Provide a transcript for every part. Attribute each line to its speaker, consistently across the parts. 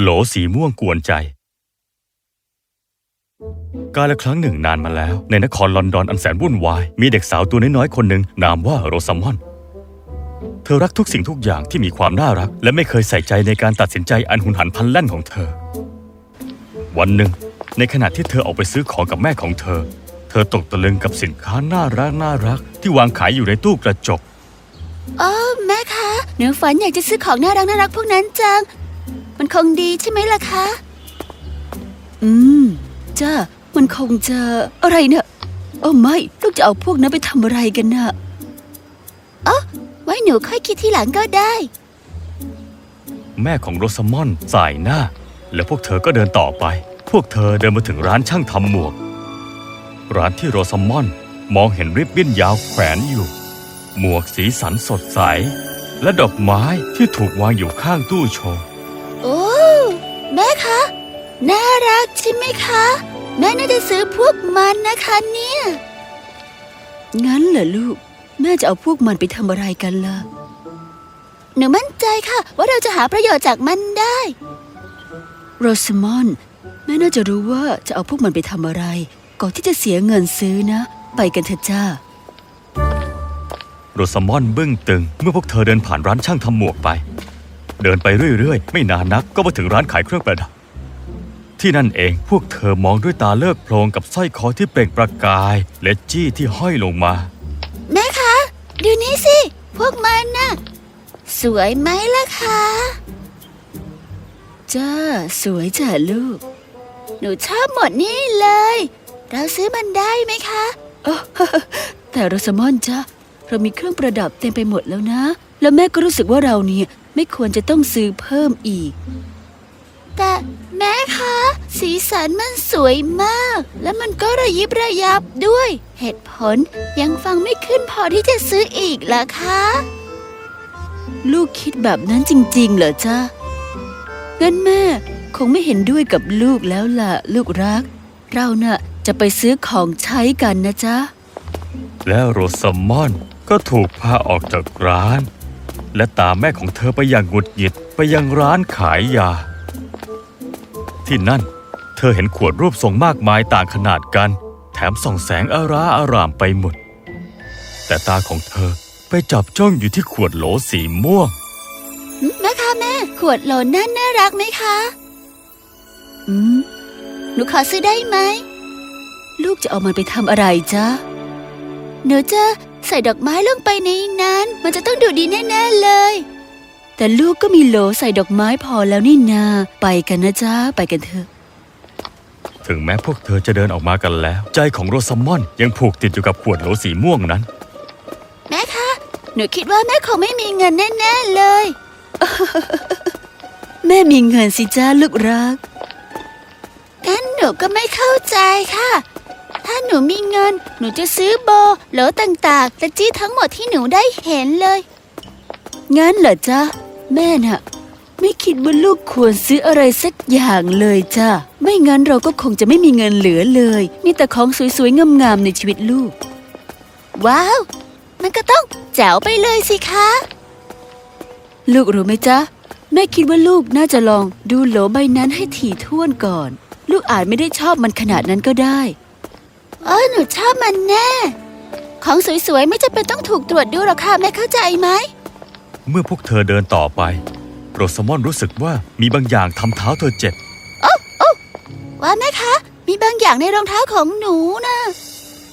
Speaker 1: โหลสีม่วงกวนใจ กาลครั้งหนึ่งนานมาแล้ว ในนครลอนดอนอันแสนวุ่นวาย มีเด็กสาวตัวน้อยๆคนหนึ่งนามว่าโรซามอน เธอรักทุกสิ่งทุกอย่างที่มีความน่ารัก และไม่เคยใส่ใจในการตัดสินใจอันหุนหันพลันแล่นของเธอ วันหนึ่ง ในขณะที่เธอออกไปซื้อของกับแม่ของเธอ เธอตกตะลึงกับสินค้าน่ารักน่ารัก ที่วางขายอยู่ในตู้กระจก
Speaker 2: โอ้แม่คะหนูฝันอยากจะซื้อของน่ารักน่ารักพวกนั้นจัง มันคงดีใช่ไหมล่ะคะ อืม จ้า มันคงจะอะไรเนี่ยโอ้ไม่ ลูกจะเอาพวกนั้นไปทำอะไรกันน่ะอ๋อไว้หนูค่อยคิดทีหลังก็ได้
Speaker 1: แม่ของโรซามอนสายหน้า และพวกเธอก็เดินต่อไป พวกเธอเดินมาถึงร้านช่างทำหมวก ร้านที่โรซามอนมองเห็นริบบิ้นยาวแขวนอยู่ หมวกสีสันสดใส และดอกไม้ที่ถูกวางอยู่ข้างตู้โชว์
Speaker 2: โอ้แม่คะน่ารักใช่ไหมคะ แม่น่าจะซื้อพวกมันนะคะเนี่ย งั้นเหรอลูก แม่จะเอาพวกมันไปทำอะไรกันล่ะ หนูมั่นใจค่ะ ว่าเราจะหาประโยชน์จากมันได้โรสมอนแม่น่าจะรู้ว่าจะเอาพวกมันไปทำอะไร ก่อนที่จะเสียเงินซื้อนะ ไปกันเถอะจ้า
Speaker 1: โรซามอนบึ้งตึง เมื่อพวกเธอเดินผ่านร้านช่างทำหมวกไป เดินไปเรื่อยๆ ไม่นานนักก็มาถึงร้านขายเครื่องประดับ ที่นั่นเองพวกเธอมองด้วยตาเลิกโพลงกับสร้อยคอที่เปล่งประกาย และจี้ที่ห้อยลงมา
Speaker 2: แม่คะ ดูนี่สิ พวกมันน่ะ สวยไหมล่ะคะจ้าสวยจ้ะลูก หนูชอบหมดนี่เลย เราซื้อมันได้ไหมคะแต่โรสมอนจ้ะเรามีเครื่องประดับเต็มไปหมดแล้วนะ แล้วแม่ก็รู้สึกว่าเราเนี่ย ไม่ควรจะต้องซื้อเพิ่มอีก แต่แม่คะ สีสันมันสวยมาก และมันก็ระยิบระยับด้วย เหตุผลยังฟังไม่ขึ้นพอที่จะซื้ออีกล่ะคะ ลูกคิดแบบนั้นจริง ๆ เหรอจ๊ะงั้นแม่คงไม่เห็นด้วยกับลูกแล้วล่ะ ลูกรัก เราน่ะจะไปซื้อของใช้กันนะจ๊ะ
Speaker 1: แล้วโรซามอนก็ถูกพาออกจากร้าน และตามแม่ของเธอไปอย่างหงุดหงิดไปยังร้านขายยา ที่นั่น เธอเห็นขวดรูปทรงมากมายต่างขนาดกัน แถมส่องแสงอาราอารามไปหมด แต่ตาของเธอไปจับจ้องอยู่ที่ขวดโหลสีม่วง
Speaker 2: แม่คะแม่ ขวดโหลนั่นน่ารักไหมคะ อืมหนูขอซื้อได้ไหม ลูกจะเอามันไปทำอะไรจ๊ะหนูจะ ใส่ดอกไม้ลงไปในนั้น มันจะต้องดูดีแน่ๆเลย แต่ลูกก็มีโหลใส่ดอกไม้พอแล้วนี่นา ไปกันนะจ๊ะ ไปกันเถอะ
Speaker 1: ถึงแม้พวกเธอจะเดินออกมากันแล้ว ใจของโรซามอนยังผูกติดอยู่กับขวดโหลสีม่วงนั้น
Speaker 2: แม่คะ หนูคิดว่าแม่คงไม่มีเงินแน่ๆเลย แม่มีเงินสิจ้าลูกรักงั้นหนูก็ไม่เข้าใจค่ะ ถ้าหนูมีเงิน หนูจะซื้อโบโหลต่างๆและจี้ทั้งหมดที่หนูได้เห็นเลย งั้นเหรอจ๊ะ แม่น่ะ ไม่คิดว่าลูกควรซื้ออะไรสักอย่างเลยจ้ะ ไม่งั้นเราก็คงจะไม่มีเงินเหลือเลยมีแต่ของสวยๆ งามๆ ในชีวิตลูก ว้าว มันก็ต้องแจ๋วไปเลยสิคะ ลูกรู้ไหมจ๊ะ แม่คิดว่าลูกน่าจะลองดูโหลใบนั้นให้ถี่ถ้วนก่อน ลูกอาจไม่ได้ชอบมันขนาดนั้นก็ได้ เออหนูชอบมันแน่ ของสวยๆ ไม่จำเป็นต้องถูกตรวจดูหรอกค่ะแม่เข้าใจไหม
Speaker 1: เมื่อพวกเธอเดินต่อไป โรซามอนรู้สึกว่ามีบางอย่างทำเท้าเธอเจ็บ
Speaker 2: ว่าแม่คะ มีบางอย่างในรองเท้าของหนูนะ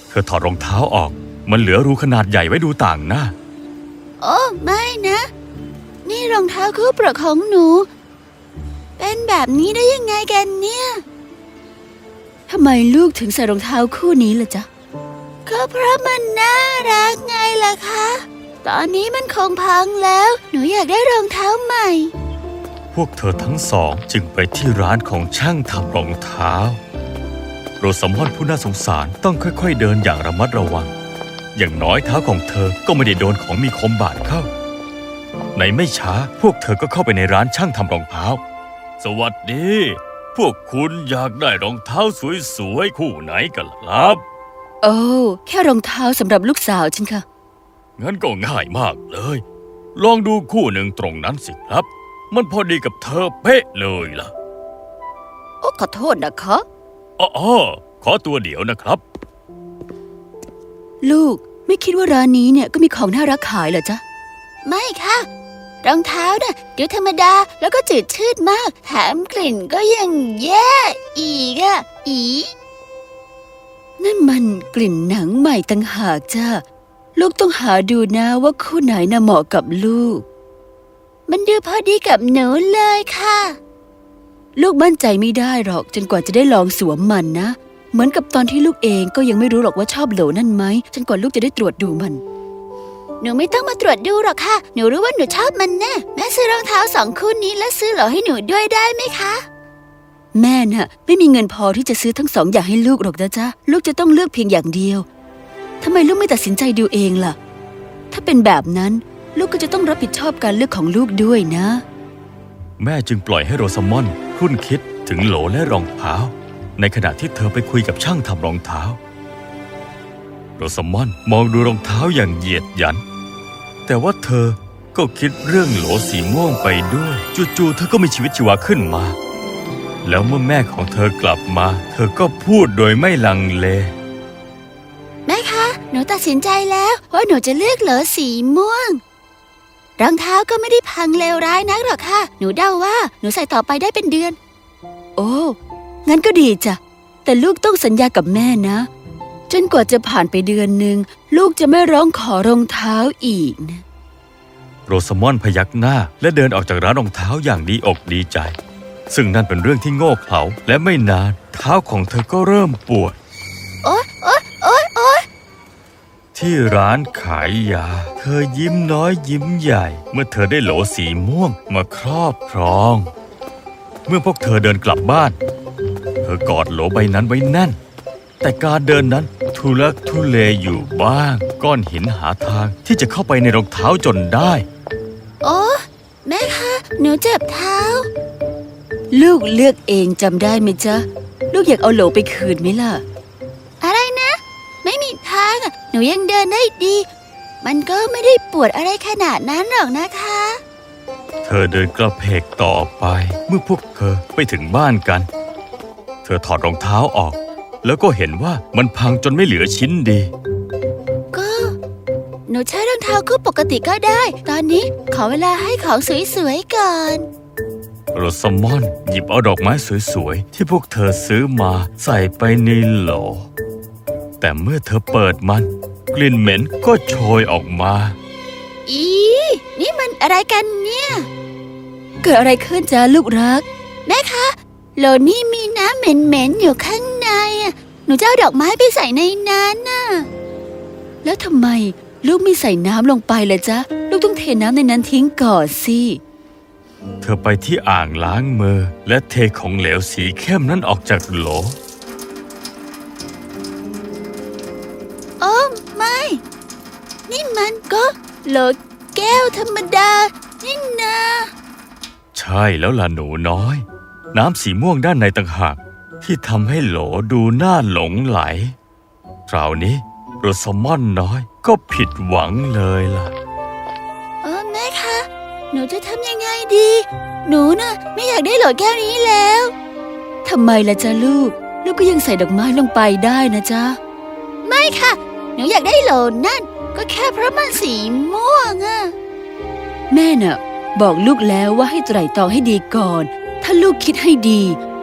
Speaker 1: เธอถอดรองเท้าออก มันเหลือรูขนาดใหญ่ไว้ดูต่างหน้า
Speaker 2: โอ้ไม่นะ นี่รองเท้าคู่โปรดของหนู เป็นแบบนี้ได้ยังไงกันเนี่ย ทำไมลูกถึงใส่รองเท้าคู่นี้ล่ะจ๊ะ ก็เพราะมันน่ารักไงล่ะคะ ตอนนี้มันคงพังแล้ว หนูอยากได้รองเท้าใหม่
Speaker 1: พวกเธอทั้งสองจึงไปที่ร้านของช่างทำรองเท้า โรซามอนผู้น่าสงสารต้องค่อยๆเดินอย่างระมัดระวัง อย่างน้อยเท้าของเธอก็ไม่ได้โดนของมีคมบาดเข้า ในไม่ช้าพวกเธอก็เข้าไปในร้านช่างทำรองเท้า สวัสดี พวกคุณอยากได้รองเท้าสวยๆคู่ไหนกันล่ะครับ
Speaker 2: โอ้แค่รองเท้าสำหรับลูกสาวฉันค่ะ
Speaker 1: งั้นก็ง่ายมากเลย ลองดูคู่หนึ่งตรงนั้นสิครับ มันพอดีกับเธอเป๊ะเลยล่ะ
Speaker 2: อ้ขอโทษนะคะ
Speaker 1: อ๋อขอตัวเดี๋ยวนะครับ
Speaker 2: ลูกไม่คิดว่าร้านนี้เนี่ยก็มีของน่ารักขายเหรอจ๊ะ ไม่ค่ะ รองเท้าน่ะดูธรรมดาแล้วก็จืดชืดมาก แถมกลิ่นก็ยังแย่อีกอะอีนั่นมันกลิ่นหนังใหม่ตั้งหากจ้าลูกต้องหาดูนะว่าคู่ไหนน่ะเหมาะกับลูก มันดูพอดีกับหนูเลยค่ะ ลูกมั่นใจไม่ได้หรอกจนกว่าจะได้ลองสวมมันนะ เหมือนกับตอนที่ลูกเองก็ยังไม่รู้หรอกว่าชอบโหลนั่นไหมจนกว่าลูกจะได้ตรวจดูมัน หนูไม่ต้องมาตรวจดูหรอกค่ะ หนูรู้ว่าหนูชอบมันแน่ แม่ซื้อรองเท้าสองคู่นี้และซื้อหลให้หนูด้วยได้ไหมคะ แม่น่ะ ไม่มีเงินพอที่จะซื้อทั้งสองอย่างให้ลูกหรอกนะจ๊ะ ลูกจะต้องเลือกเพียงอย่างเดียว ทำไมลูกไม่ตัดสินใจดูเองล่ะ ถ้าเป็นแบบนั้น ลูกก็จะต้องรับผิดชอบการเลือกของลูกด้วยนะ
Speaker 1: แม่จึงปล่อยให้โรซามอนครุ่นคิดถึงโหลและรองเท้า ในขณะที่เธอไปคุยกับช่างทำรองเท้า โรซามอนมองดูรองเท้าอย่างเหยียดหยัน แต่ว่าเธอก็คิดเรื่องโหลสีม่วงไปด้วย จู่ๆเธอก็มีชีวิตชีวาขึ้นมา แล้วเมื่อแม่ของเธอกลับมา เธอก็พูดโดยไม่ลังเล
Speaker 2: แม่คะ หนูตัดสินใจแล้วว่าหนูจะเลือกเหลอสีม่วง รองเท้าก็ไม่ได้พังเลวร้ายนักหรอกค่ะ หนูเดาว่าหนูใส่ต่อไปได้เป็นเดือน โอ้ งั้นก็ดีจ้ะ แต่ลูกต้องสัญญากับแม่นะจ นกว่าจะผ่านไปเดือนหนึ่งลูกจะไม่ร้องขอรองเท้าอีกนะ
Speaker 1: โรซามอนพยักหน้าและเดินออกจากร้านรองเท้าอย่างดีอกดีใจ ซึ่งนั่นเป็นเรื่องที่โง่เขลาและไม่นานเท้าของเธอก็เริ่มปวด
Speaker 2: โอ๊ยโอ๊ยโอ๊ยโอ๊ย
Speaker 1: ที่ร้านขายยา เธอยิ้มน้อยยิ้มใหญ่ เมื่อเธอได้โหลสีม่วงมาครอบครอง เมื่อพวกเธอเดินกลับบ้าน เธอกอดโหลใบนั้นไว้แน่น แต่การเดินนั้นทุลักทุเลอยู่บ้าง ก้อนหินหาทางที่จะเข้าไปในรองเท้าจนได้
Speaker 2: โอ้แม่คะ หนูเจ็บเท้า ลูกเลือกเองจำได้ไหมจ๊ะ ลูกอยากเอาโหลไปคืนไหมล่ะ อะไรนะ ไม่มีทางอะหนูยังเดินได้ดี มันก็ไม่ได้ปวดอะไรขนาดนั้นหรอกนะคะ
Speaker 1: เธอเดินกระเพกต่อไป เมื่อพวกเธอไปถึงบ้านกัน เธอถอดรองเท้าออก แล้วก็เห็นว่ามันพังจนไม่เหลือชิ้นดี
Speaker 2: ก็ หนูใช้รองเท้าคู่ปกติก็ได้ ตอนนี้ขอเวลาให้ของสวยๆก่อน
Speaker 1: โรสมอนหยิบเอาดอกไม้สวยๆ ที่พวกเธอซื้อมาใส่ไปในโหล แต่เมื่อเธอเปิดมัน กลิ่นเหม็นก็โชยออกมา
Speaker 2: อีนี่มันอะไรกันเนี่ย เกิดอะไรขึ้นจ้าลูกรัก แม่คะ โหลนี่มีน้ำเหม็นๆอยู่ข้างในอะหนูจะเอาดอกไม้ไปใส่ในนั้นน่ะ แล้วทำไมลูกไม่ใส่น้ำลงไปล่ะจ๊ะ ลูกต้องเทน้ำในนั้นทิ้งก่อนสิ
Speaker 1: เธอไปที่อ่างล้างมือ และเทของเหลวสีเข้มนั้นออกจากโหล
Speaker 2: โอ้ไม่ นี่มันก็โหลแก้วธรรมดา นี่นา
Speaker 1: ใช่แล้วล่ะหนูน้อย น้ำสีม่วงด้านในต่างหาก ที่ทำให้โหลดูน่าหลงไหล คราวนี้โรสมอนน้อยก็ผิดหวังเลยล่ะ
Speaker 2: เออแม่คะ หนูจะทำยังไงดี หนูน่ะไม่อยากได้โหลแก้วนี้แล้วทำไมล่ะจ๊ะลูก ลูกก็ยังใส่ดอกไม้ลงไปได้นะจ๊ะ ไม่ค่ะ หนูอยากได้โหลนั่น ก็แค่เพราะมันสีม่วงอะแม่น่ะ บอกลูกแล้วว่าให้ไตร่ตรองให้ดีก่อน ถ้าลูกคิดให้ดี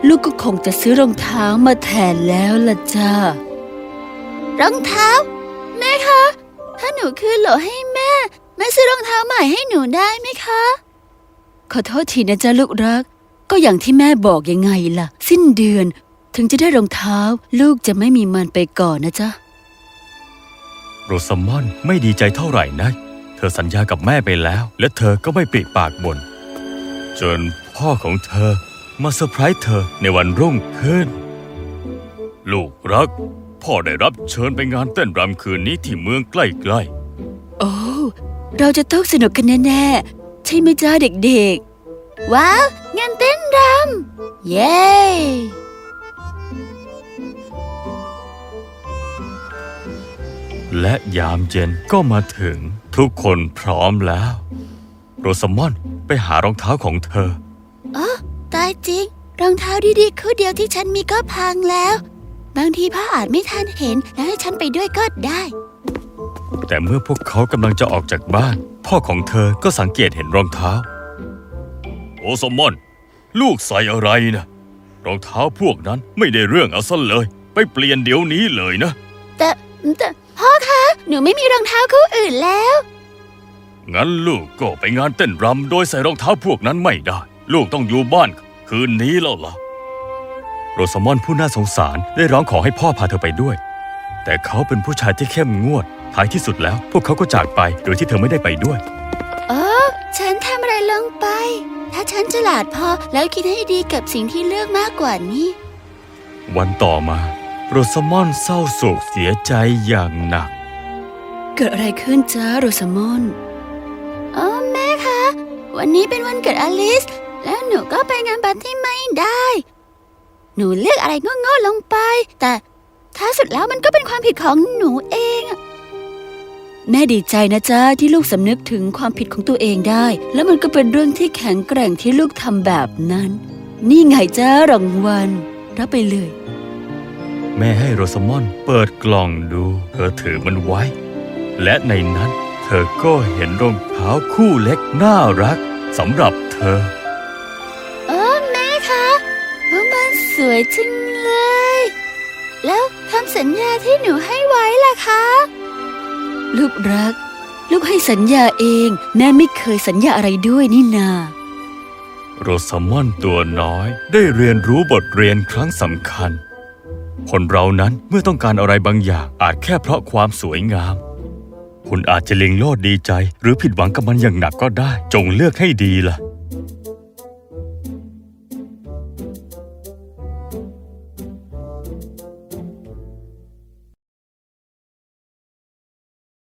Speaker 2: ลูกก็คงจะซื้อรองเท้ามาแทนแล้วล่ะจ้ารองเท้า แม่คะ ถ้าหนูคืนโหลให้แม่ แม่ซื้อรองเท้าใหม่ให้หนูได้ไหมคะ ขอโทษทีนะจ๊ะลูกรัก ก็อย่างที่แม่บอกยังไงล่ะ สิ้นเดือน ถึงจะได้รองเท้า ลูกจะไม่มีมันไปก่อนนะจ๊ะ
Speaker 1: โรสมอนไม่ดีใจเท่าไหร่นักเธอสัญญากับแม่ไปแล้ว และเธอก็ไม่ปริปากบน่น จนพ่อของเธอมาเซอร์ไพรส์เธอในวันรุ่งขึ้น ลูกรัก พ่อได้รับเชิญไปงานเต้นรำคืนนี้ที่เมืองใกล้
Speaker 2: โอ้ เราจะต้องสนุกกันแน่ๆ ใช่ไหมจ้าเด็กๆ ว้าว งานเต้นรำ เย้
Speaker 1: ๆและยามเย็นก็มาถึงทุกคนพร้อมแล้ว โรสมอน ไปหารองเท้าของเธอ
Speaker 2: ตายจริง รองเท้าดีๆคู่เดียวที่ฉันมีก็พังแล้ว บางทีพ่ออาจไม่ทันเห็นแล้วให้ฉันไปด้วยก็ได้
Speaker 1: แต่เมื่อพวกเขากำลังจะออกจากบ้าน พ่อของเธอก็สังเกตเห็นรองเท้า โอสมอน ลูกใส่อะไรนะรองเท้าพวกนั้นไม่ได้เรื่องเอาซะเลย ไปเปลี่ยนเดี๋ยวนี้เลยนะ
Speaker 2: แต่แต่พ่อคะ หนูไม่มีรองเท้าคู่อื่นแล้ว
Speaker 1: งั้นลูกก็ไปงานเต้นรำโดยใส่รองเท้าพวกนั้นไม่ได้ ลูกต้องอยู่บ้านคืนนี้แล้วล่ะ โรสมอนผู้น่าสงสารได้ร้องขอให้พ่อพาเธอไปด้วย แต่เขาเป็นผู้ชายที่เข้มงวด ท้ายที่สุดแล้ว พวกเขาก็จากไปโดยที่เธอไม่ได้ไปด้วย
Speaker 2: เออฉันทำอะไรลงไป ถ้าฉันฉลาดพอแล้วคิดให้ดีกับสิ่งที่เลือกมากกว่านี้
Speaker 1: วันต่อมา โรสมอนเศร้าโศกเสียใจอย่างหนัก
Speaker 2: เกิดอะไรขึ้นจ้าโรสมอนอ๋อแม่คะ วันนี้เป็นวันเกิดอลิส แล้วหนูก็ไปงานปาร์ตี้ไม่ได้ หนูเลือกอะไรโง่ๆลงไป แต่ท้ายสุดแล้วมันก็เป็นความผิดของหนูเอง แม่ดีใจนะจ๊ะที่ลูกสำนึกถึงความผิดของตัวเองได้ แล้วมันก็เป็นเรื่องที่แข็งแกร่งที่ลูกทำแบบนั้น นี่ไงจ้ารางวัลรับไปเลย
Speaker 1: แม่ให้โรสมอนเปิดกล่องดู เธอถือมันไว้ และในนั้น เธอก็เห็นรองเท้าคู่เล็กน่ารักสำหรับเธอ
Speaker 2: เออแม่คะว่ามันสวยจังเลย แล้วคำสัญญาที่หนูให้ไว้ล่ะคะ ลูกรัก ลูกให้สัญญาเอง แม่ไม่เคยสัญญาอะไรด้วยนี่นา
Speaker 1: โรสมอนตัวน้อยได้เรียนรู้บทเรียนครั้งสำคัญ คนเรานั้นเมื่อต้องการอะไรบางอย่างอาจแค่เพราะความสวยงาม คุณอาจจะเล็งโลดดีใจ หรือผิดหวังกับมันอย่างหนักก็ได้ จงเลือกให้ดีล่ะ